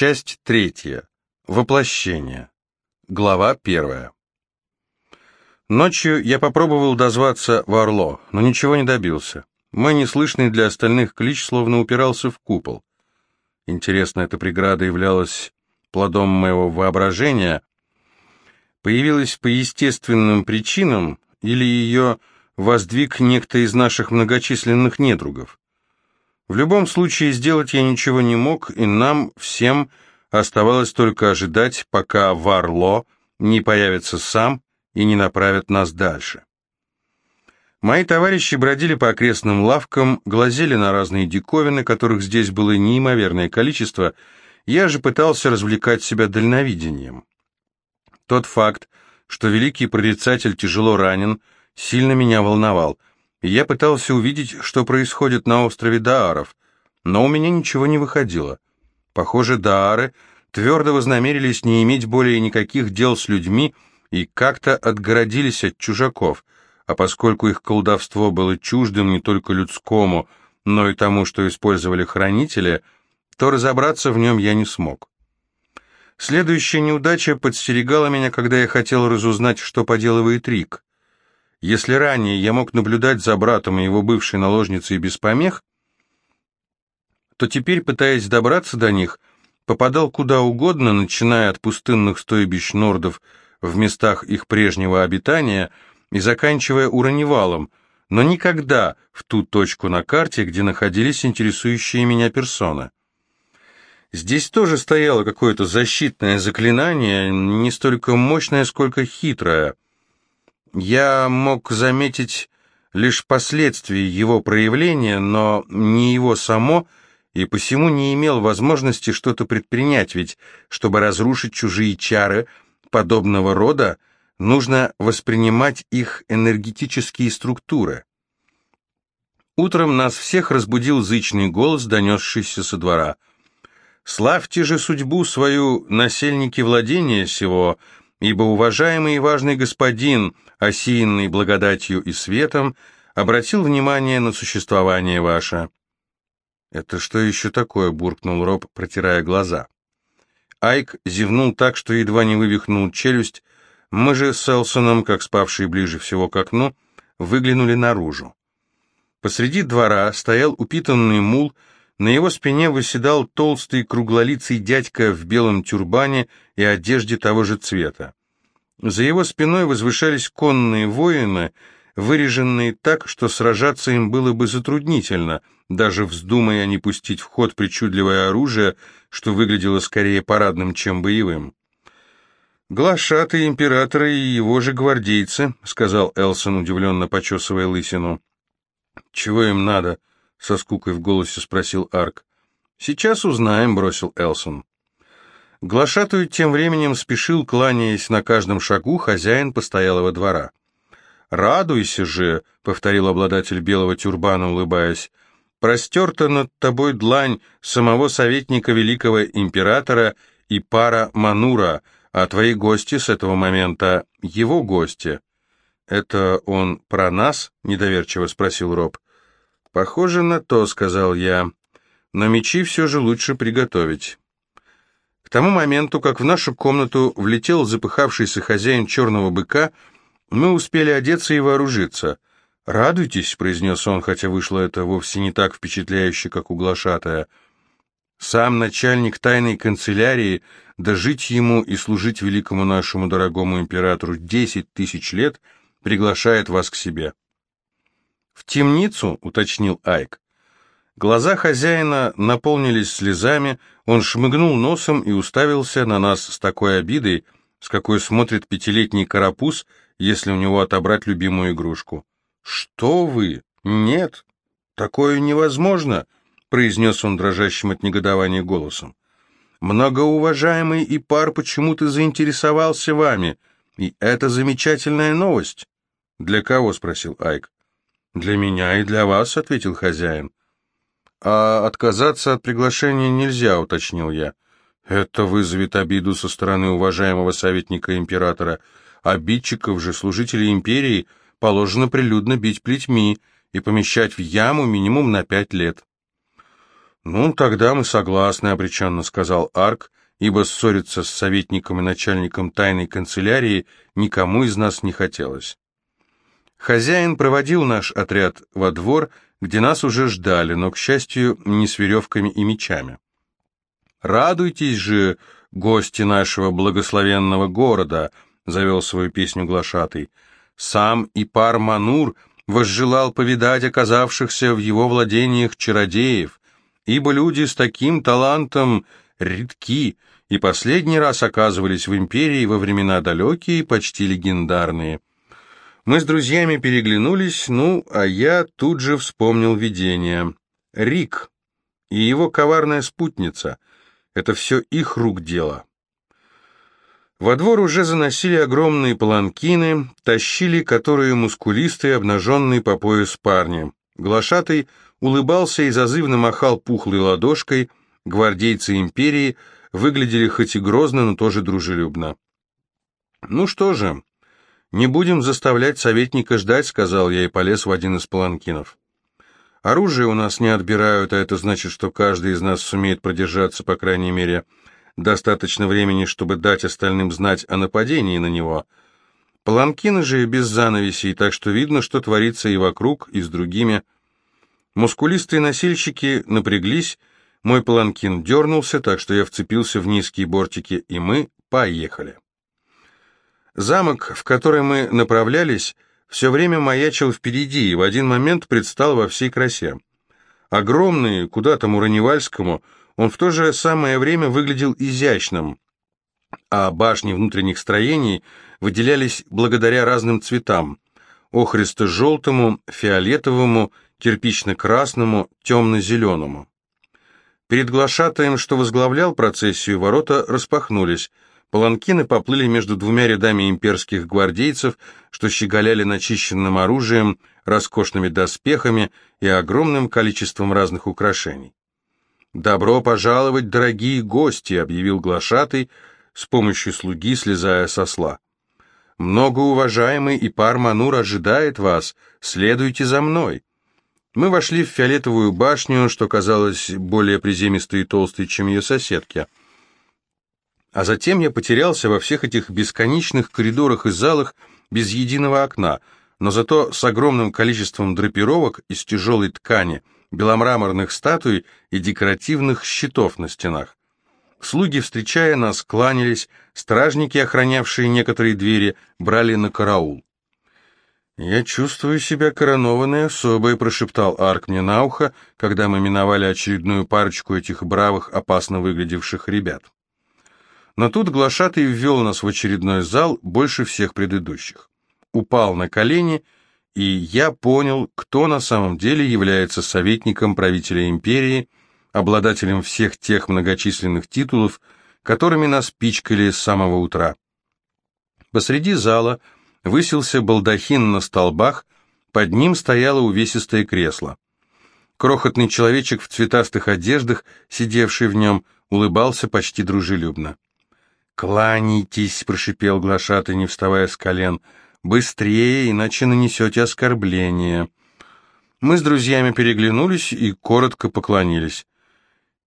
Часть третья. Воплощение. Глава первая. Ночью я попробовал дозваться в Орло, но ничего не добился. Мой неслышный для остальных клич словно упирался в купол. Интересно, эта преграда являлась плодом моего воображения, появилась по естественным причинам или ее воздвиг некто из наших многочисленных недругов. В любом случае сделать я ничего не мог, и нам всем оставалось только ожидать, пока Варло не появится сам и не направит нас дальше. Мои товарищи бродили по окрестным лавкам, глазели на разные диковины, которых здесь было неимоверное количество, я же пытался развлекать себя дальновидением. Тот факт, что великий прорицатель тяжело ранен, сильно меня волновал, я пытался увидеть, что происходит на острове Дааров, но у меня ничего не выходило. Похоже, Даары твердо вознамерились не иметь более никаких дел с людьми и как-то отгородились от чужаков, а поскольку их колдовство было чуждым не только людскому, но и тому, что использовали хранители, то разобраться в нем я не смог. Следующая неудача подстерегала меня, когда я хотел разузнать, что поделывает Рик. Если ранее я мог наблюдать за братом и его бывшей наложницей без помех, то теперь, пытаясь добраться до них, попадал куда угодно, начиная от пустынных стойбищ нордов в местах их прежнего обитания и заканчивая ураневалом, но никогда в ту точку на карте, где находились интересующие меня персоны. Здесь тоже стояло какое-то защитное заклинание, не столько мощное, сколько хитрое. Я мог заметить лишь последствия его проявления, но не его само, и посему не имел возможности что-то предпринять, ведь, чтобы разрушить чужие чары подобного рода, нужно воспринимать их энергетические структуры. Утром нас всех разбудил зычный голос, донесшийся со двора – Славьте же судьбу свою, насельники владения сего, ибо уважаемый и важный господин, осеянный благодатью и светом, обратил внимание на существование ваше». «Это что еще такое?» — буркнул Роб, протирая глаза. Айк зевнул так, что едва не вывихнул челюсть. Мы же с Элсоном, как спавшие ближе всего к окну, выглянули наружу. Посреди двора стоял упитанный мул на его спине выседал толстый круглолицый дядька в белом тюрбане и одежде того же цвета. За его спиной возвышались конные воины, выреженные так, что сражаться им было бы затруднительно, даже вздумая не пустить в ход причудливое оружие, что выглядело скорее парадным, чем боевым. «Глашатые императора и его же гвардейцы», — сказал Элсон, удивленно почесывая лысину. «Чего им надо?» Со скукой в голосе спросил Арк. «Сейчас узнаем», — бросил Элсон. Глашатую тем временем спешил, кланяясь на каждом шагу, хозяин постоялого двора. «Радуйся же», — повторил обладатель белого тюрбана, улыбаясь, «простерта над тобой длань самого советника великого императора и пара Манура, а твои гости с этого момента — его гости». «Это он про нас?» — недоверчиво спросил Роб. «Похоже на то», — сказал я, — «но мечи все же лучше приготовить». К тому моменту, как в нашу комнату влетел запыхавшийся хозяин черного быка, мы успели одеться и вооружиться. «Радуйтесь», — произнес он, хотя вышло это вовсе не так впечатляюще, как у глашатая. «Сам начальник тайной канцелярии, дожить ему и служить великому нашему дорогому императору десять тысяч лет, приглашает вас к себе». «В темницу?» — уточнил Айк. Глаза хозяина наполнились слезами, он шмыгнул носом и уставился на нас с такой обидой, с какой смотрит пятилетний карапуз, если у него отобрать любимую игрушку. «Что вы? Нет, такое невозможно», — произнес он дрожащим от негодования голосом. «Многоуважаемый Ипар почему-то заинтересовался вами, и это замечательная новость». «Для кого?» — спросил Айк. «Для меня и для вас», — ответил хозяин. «А отказаться от приглашения нельзя», — уточнил я. «Это вызовет обиду со стороны уважаемого советника императора. Обидчиков же, служителей империи, положено прилюдно бить плетьми и помещать в яму минимум на пять лет». «Ну, тогда мы согласны», — обреченно сказал Арк, ибо ссориться с советником и начальником тайной канцелярии никому из нас не хотелось. Хозяин проводил наш отряд во двор, где нас уже ждали, но, к счастью, не с веревками и мечами. «Радуйтесь же, гости нашего благословенного города», — завел свою песню глашатый. «Сам Ипар Манур возжелал повидать оказавшихся в его владениях чародеев, ибо люди с таким талантом редки и последний раз оказывались в империи во времена далекие почти легендарные». Мы с друзьями переглянулись, ну, а я тут же вспомнил видение. Рик и его коварная спутница — это все их рук дело. Во двор уже заносили огромные паланкины, тащили которые мускулистые, обнаженные по пояс парни. Глашатый улыбался и зазывно махал пухлой ладошкой, гвардейцы империи выглядели хоть и грозно, но тоже дружелюбно. Ну что же, «Не будем заставлять советника ждать», — сказал я и полез в один из паланкинов. «Оружие у нас не отбирают, а это значит, что каждый из нас сумеет продержаться, по крайней мере, достаточно времени, чтобы дать остальным знать о нападении на него. Паланкины же без занавесей, так что видно, что творится и вокруг, и с другими». Мускулистые носильщики напряглись, мой паланкин дернулся, так что я вцепился в низкие бортики, и мы поехали. Замок, в который мы направлялись, все время маячил впереди и в один момент предстал во всей красе. Огромный, куда там Ураневальскому, он в то же самое время выглядел изящным, а башни внутренних строений выделялись благодаря разным цветам – охристо-желтому, фиолетовому, кирпично-красному, темно-зеленому. Перед глашатаем, что возглавлял процессию, ворота распахнулись – Паланкины поплыли между двумя рядами имперских гвардейцев, что щеголяли начищенным оружием, роскошными доспехами и огромным количеством разных украшений. «Добро пожаловать, дорогие гости!» — объявил глашатый, с помощью слуги слезая со сла. «Многоуважаемый Ипар Манур ожидает вас, следуйте за мной!» Мы вошли в фиолетовую башню, что казалось более приземистой и толстой, чем ее соседки — а затем я потерялся во всех этих бесконечных коридорах и залах без единого окна, но зато с огромным количеством драпировок из тяжелой ткани, беломраморных статуй и декоративных щитов на стенах. Слуги, встречая нас, кланялись, стражники, охранявшие некоторые двери, брали на караул. «Я чувствую себя коронованной особой», — прошептал Арк мне на ухо, когда мы миновали очередную парочку этих бравых, опасно выглядевших ребят. Но тут глашатый ввел нас в очередной зал больше всех предыдущих. Упал на колени, и я понял, кто на самом деле является советником правителя империи, обладателем всех тех многочисленных титулов, которыми нас пичкали с самого утра. Посреди зала высился балдахин на столбах, под ним стояло увесистое кресло. Крохотный человечек в цветастых одеждах, сидевший в нем, улыбался почти дружелюбно. «Кланяйтесь», — прошипел глашатый, не вставая с колен, — «быстрее, иначе нанесете оскорбление». Мы с друзьями переглянулись и коротко поклонились.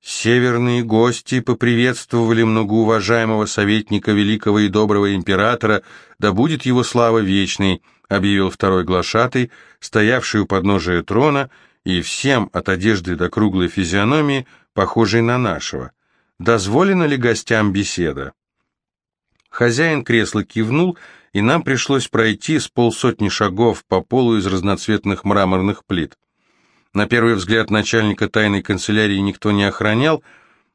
Северные гости поприветствовали многоуважаемого советника великого и доброго императора, да будет его слава вечной, объявил второй глашатый, стоявший у подножия трона, и всем от одежды до круглой физиономии, похожей на нашего. Дозволена ли гостям беседа? Хозяин кресла кивнул, и нам пришлось пройти с полсотни шагов по полу из разноцветных мраморных плит. На первый взгляд начальника тайной канцелярии никто не охранял,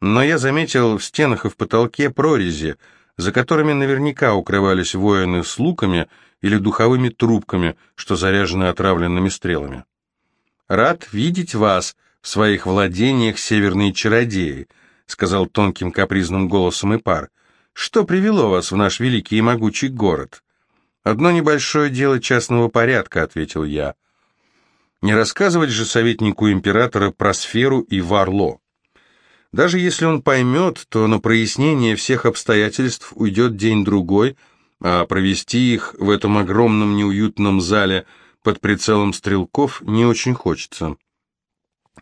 но я заметил в стенах и в потолке прорези, за которыми наверняка укрывались воины с луками или духовыми трубками, что заряжены отравленными стрелами. «Рад видеть вас в своих владениях, северные чародеи», сказал тонким капризным голосом Ипар. Что привело вас в наш великий и могучий город? Одно небольшое дело частного порядка, ответил я. Не рассказывать же советнику императора про сферу и варло. Даже если он поймет, то на прояснение всех обстоятельств уйдет день-другой, а провести их в этом огромном неуютном зале под прицелом стрелков не очень хочется.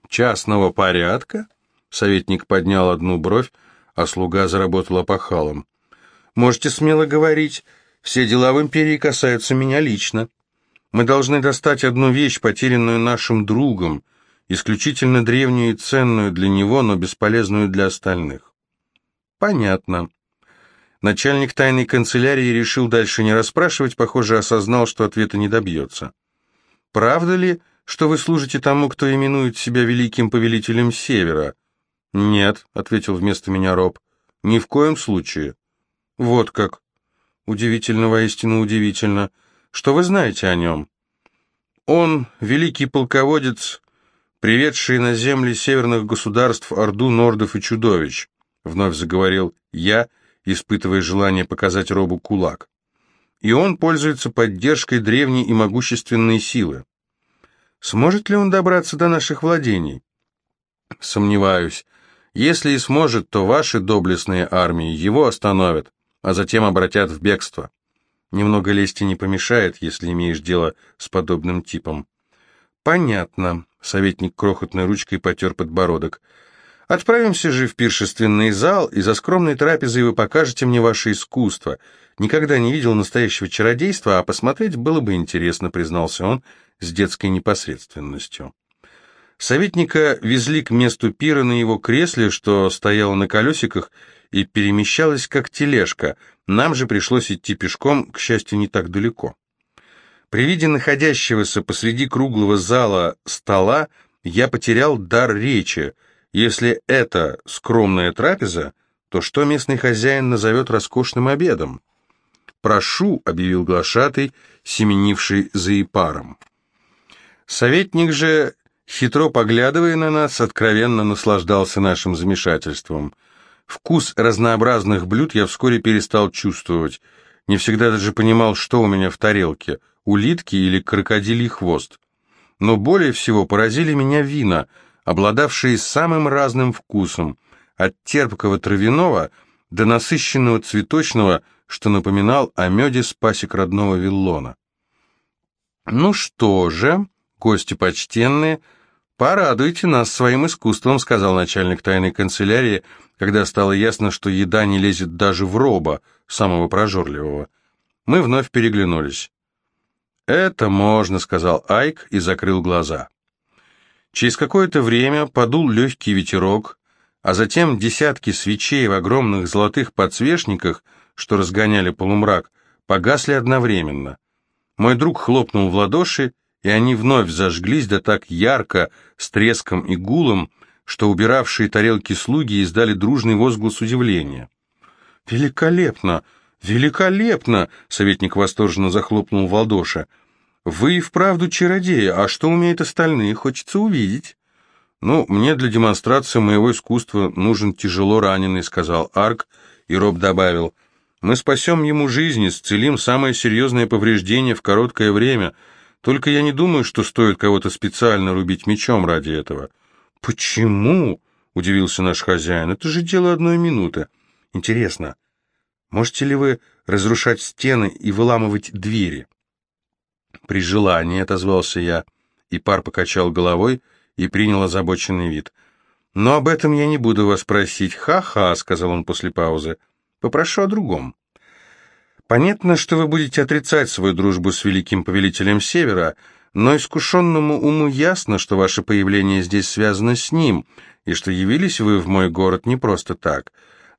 «Частного порядка?» Советник поднял одну бровь, а слуга заработал опахалом. «Можете смело говорить. Все дела в империи касаются меня лично. Мы должны достать одну вещь, потерянную нашим другом, исключительно древнюю и ценную для него, но бесполезную для остальных». «Понятно». Начальник тайной канцелярии решил дальше не расспрашивать, похоже, осознал, что ответа не добьется. «Правда ли, что вы служите тому, кто именует себя великим повелителем Севера?» «Нет», — ответил вместо меня Роб, — «ни в коем случае». «Вот как». «Удивительно, воистину удивительно. Что вы знаете о нем?» «Он — великий полководец, приведший на земли северных государств орду нордов и чудовищ», — вновь заговорил я, испытывая желание показать Робу кулак. «И он пользуется поддержкой древней и могущественной силы. Сможет ли он добраться до наших владений?» «Сомневаюсь. Если и сможет, то ваши доблестные армии его остановят, а затем обратят в бегство. Немного лести не помешает, если имеешь дело с подобным типом. Понятно. Советник крохотной ручкой потер подбородок. Отправимся же в пиршественный зал, и за скромной трапезой вы покажете мне ваше искусство. Никогда не видел настоящего чародейства, а посмотреть было бы интересно, признался он с детской непосредственностью. Советника везли к месту пира на его кресле, что стояло на колесиках и перемещалось как тележка. Нам же пришлось идти пешком, к счастью, не так далеко. При виде находящегося посреди круглого зала стола я потерял дар речи. Если это скромная трапеза, то что местный хозяин назовет роскошным обедом? «Прошу», — объявил глашатый, семенивший за ипаром. Советник же хитро поглядывая на нас, откровенно наслаждался нашим замешательством. Вкус разнообразных блюд я вскоре перестал чувствовать. Не всегда даже понимал, что у меня в тарелке, улитки или крокодилий хвост. Но более всего поразили меня вина, обладавшие самым разным вкусом, от терпкого травяного до насыщенного цветочного, что напоминал о меде с пасек родного Виллона. «Ну что же, гости почтенные», «Порадуйте нас своим искусством», — сказал начальник тайной канцелярии, когда стало ясно, что еда не лезет даже в роба, самого прожорливого. Мы вновь переглянулись. «Это можно», — сказал Айк и закрыл глаза. Через какое-то время подул легкий ветерок, а затем десятки свечей в огромных золотых подсвечниках, что разгоняли полумрак, погасли одновременно. Мой друг хлопнул в ладоши, и они вновь зажглись, да так ярко, с треском и гулом, что убиравшие тарелки слуги издали дружный возглас удивления. «Великолепно! Великолепно!» — советник восторженно захлопнул в ладоши. «Вы и вправду чародеи, а что умеют остальные, хочется увидеть». «Ну, мне для демонстрации моего искусства нужен тяжело раненый», — сказал Арк, и Роб добавил. «Мы спасем ему жизнь, исцелим самое серьезное повреждение в короткое время». Только я не думаю, что стоит кого-то специально рубить мечом ради этого». «Почему?» — удивился наш хозяин. «Это же дело одной минуты. Интересно, можете ли вы разрушать стены и выламывать двери?» «При желании», — отозвался я, и пар покачал головой и принял озабоченный вид. «Но об этом я не буду вас просить. Ха-ха», — сказал он после паузы. «Попрошу о другом». Понятно, что вы будете отрицать свою дружбу с великим повелителем Севера, но искушенному уму ясно, что ваше появление здесь связано с ним, и что явились вы в мой город не просто так,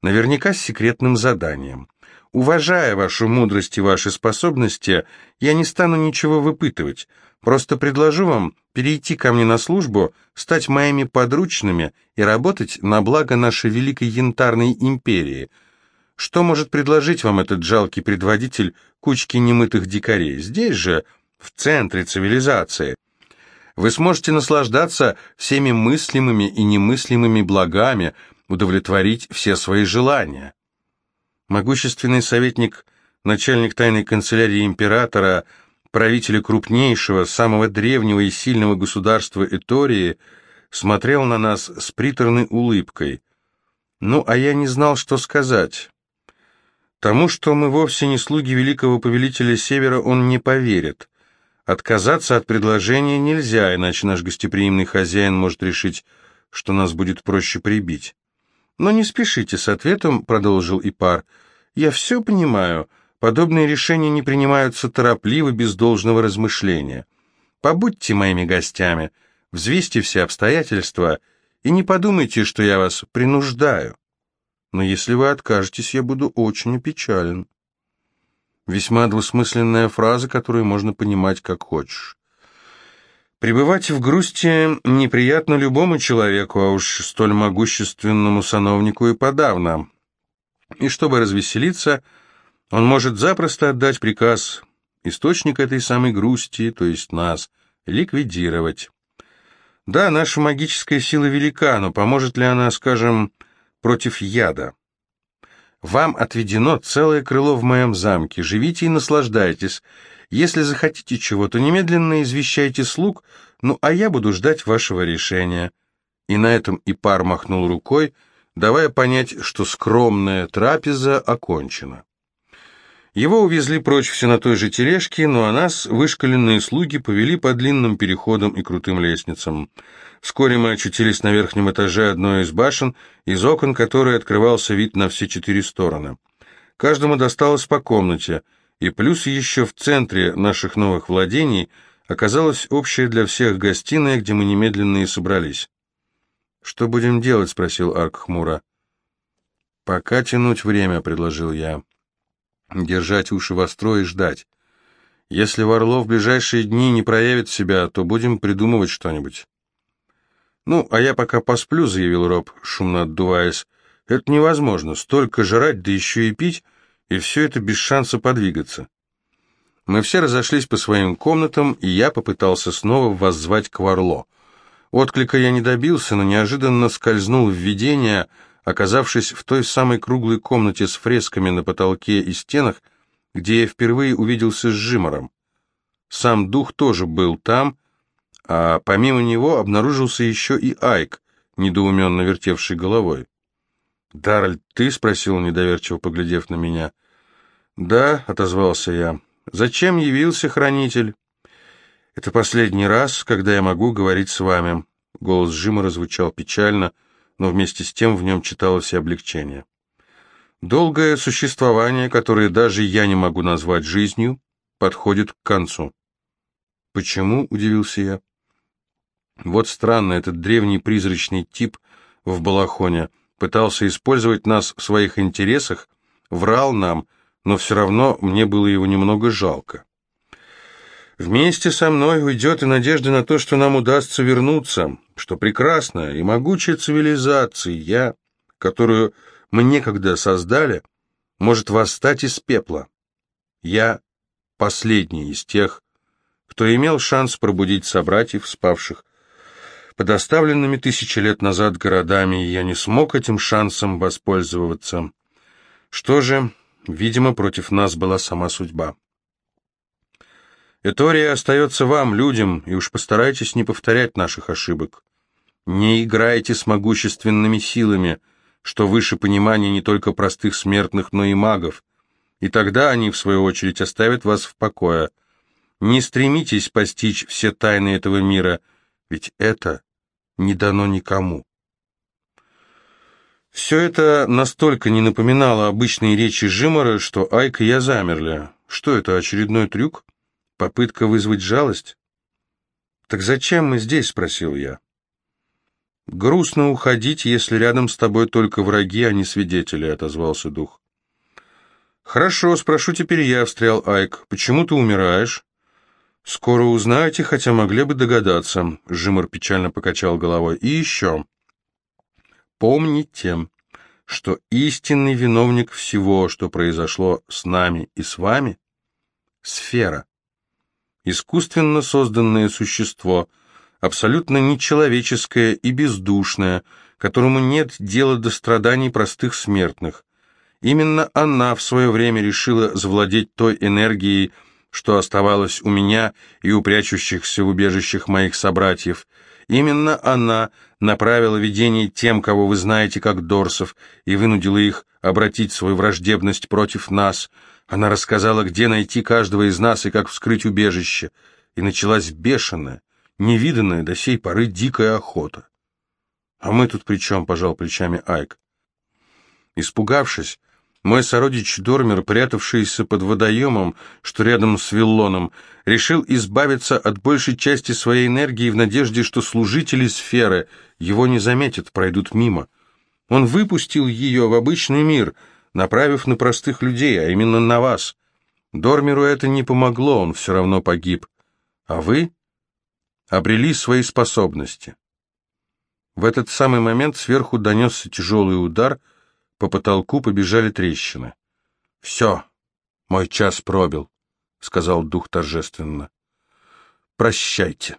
наверняка с секретным заданием. Уважая вашу мудрость и ваши способности, я не стану ничего выпытывать, просто предложу вам перейти ко мне на службу, стать моими подручными и работать на благо нашей великой янтарной империи – что может предложить вам этот жалкий предводитель кучки немытых дикарей? Здесь же, в центре цивилизации. Вы сможете наслаждаться всеми мыслимыми и немыслимыми благами, удовлетворить все свои желания. Могущественный советник, начальник тайной канцелярии императора, правителя крупнейшего, самого древнего и сильного государства Этории, смотрел на нас с приторной улыбкой. Ну, а я не знал, что сказать. Тому, что мы вовсе не слуги великого повелителя Севера, он не поверит. Отказаться от предложения нельзя, иначе наш гостеприимный хозяин может решить что нас будет проще прибить. «Но не спешите с ответом», — продолжил Ипар. «Я все понимаю. Подобные решения не принимаются торопливо, без должного размышления. Побудьте моими гостями, взвесьте все обстоятельства и не подумайте, что я вас принуждаю. Но если вы откажетесь, я буду очень опечален». Весьма двусмысленная фраза, которую можно понимать как хочешь. Пребывать в грусти неприятно любому человеку, а уж столь могущественному сановнику и подавно. И чтобы развеселиться, он может запросто отдать приказ источник этой самой грусти, то есть нас, ликвидировать. Да, наша магическая сила велика, но поможет ли она, скажем, против яда? Вам отведено целое крыло в моем замке, живите и наслаждайтесь, если захотите чего-то, немедленно извещайте слуг, ну а я буду ждать вашего решения». И на этом Ипар махнул рукой, давая понять, что скромная трапеза окончена. Его увезли прочь все на той же тележке, ну а нас вышкаленные слуги повели по длинным переходам и крутым лестницам. Вскоре мы очутились на верхнем этаже одной из башен, из окон которой открывался вид на все четыре стороны. Каждому досталось по комнате — и плюс еще в центре наших новых владений оказалась общая для всех гостиная, где мы немедленно и собрались. «Что будем делать?» — спросил Арк хмуро. «Пока тянуть время», — предложил я. «Держать уши востро и ждать. Если Варлов в ближайшие дни не проявит себя, то будем придумывать что-нибудь». «Ну, а я пока посплю», — заявил Роб, шумно отдуваясь. «Это невозможно. Столько жрать, да еще и пить...» и все это без шанса подвигаться. Мы все разошлись по своим комнатам, и я попытался снова воззвать к Варло. Отклика я не добился, но неожиданно скользнул в видение, оказавшись в той самой круглой комнате с фресками на потолке и стенах, где я впервые увиделся с Жимором. Сам дух тоже был там, а помимо него обнаружился еще и Айк, недоуменно вертевший головой. «Даральд, ты?» — спросил, недоверчиво поглядев на меня. «Да», — отозвался я. «Зачем явился хранитель?» «Это последний раз, когда я могу говорить с вами». Голос Жима звучал печально, но вместе с тем в нем читалось и облегчение. «Долгое существование, которое даже я не могу назвать жизнью, подходит к концу». «Почему?» — удивился я. «Вот странно, этот древний призрачный тип в балахоне пытался использовать нас в своих интересах, врал нам, но все равно мне было его немного жалко. Вместе со мной уйдет и надежда на то, что нам удастся вернуться, что прекрасная и могучая цивилизация, я, которую мы некогда создали, может восстать из пепла. Я последний из тех, кто имел шанс пробудить собратьев, спавших под оставленными тысячи лет назад городами, я не смог этим шансом воспользоваться. Что же, видимо, против нас была сама судьба. Этория остается вам, людям, и уж постарайтесь не повторять наших ошибок. Не играйте с могущественными силами, что выше понимания не только простых смертных, но и магов, и тогда они, в свою очередь, оставят вас в покое. Не стремитесь постичь все тайны этого мира, ведь это не дано никому. Все это настолько не напоминало обычные речи Жимора, что Айк и я замерли. Что это, очередной трюк? Попытка вызвать жалость? «Так зачем мы здесь?» — спросил я. «Грустно уходить, если рядом с тобой только враги, а не свидетели», — отозвался дух. «Хорошо, спрошу теперь я», — встрял Айк. «Почему ты умираешь?» «Скоро узнаете, хотя могли бы догадаться», — Жимор печально покачал головой. «И еще. Помните, что истинный виновник всего, что произошло с нами и с вами — сфера. Искусственно созданное существо, абсолютно нечеловеческое и бездушное, которому нет дела до страданий простых смертных. Именно она в свое время решила завладеть той энергией, что оставалось у меня и у прячущихся в убежищах моих собратьев. Именно она направила видение тем, кого вы знаете как Дорсов, и вынудила их обратить свою враждебность против нас. Она рассказала, где найти каждого из нас и как вскрыть убежище. И началась бешеная, невиданная до сей поры дикая охота. «А мы тут при чем?» — пожал плечами Айк. Испугавшись, мой сородич Дормер, прятавшийся под водоемом, что рядом с Виллоном, решил избавиться от большей части своей энергии в надежде, что служители сферы его не заметят, пройдут мимо. Он выпустил ее в обычный мир, направив на простых людей, а именно на вас. Дормеру это не помогло, он все равно погиб. А вы обрели свои способности. В этот самый момент сверху донесся тяжелый удар, по потолку побежали трещины. «Все, мой час пробил», — сказал дух торжественно. «Прощайте».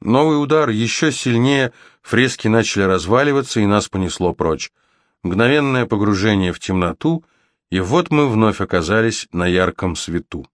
Новый удар, еще сильнее, фрески начали разваливаться, и нас понесло прочь. Мгновенное погружение в темноту, и вот мы вновь оказались на ярком свету.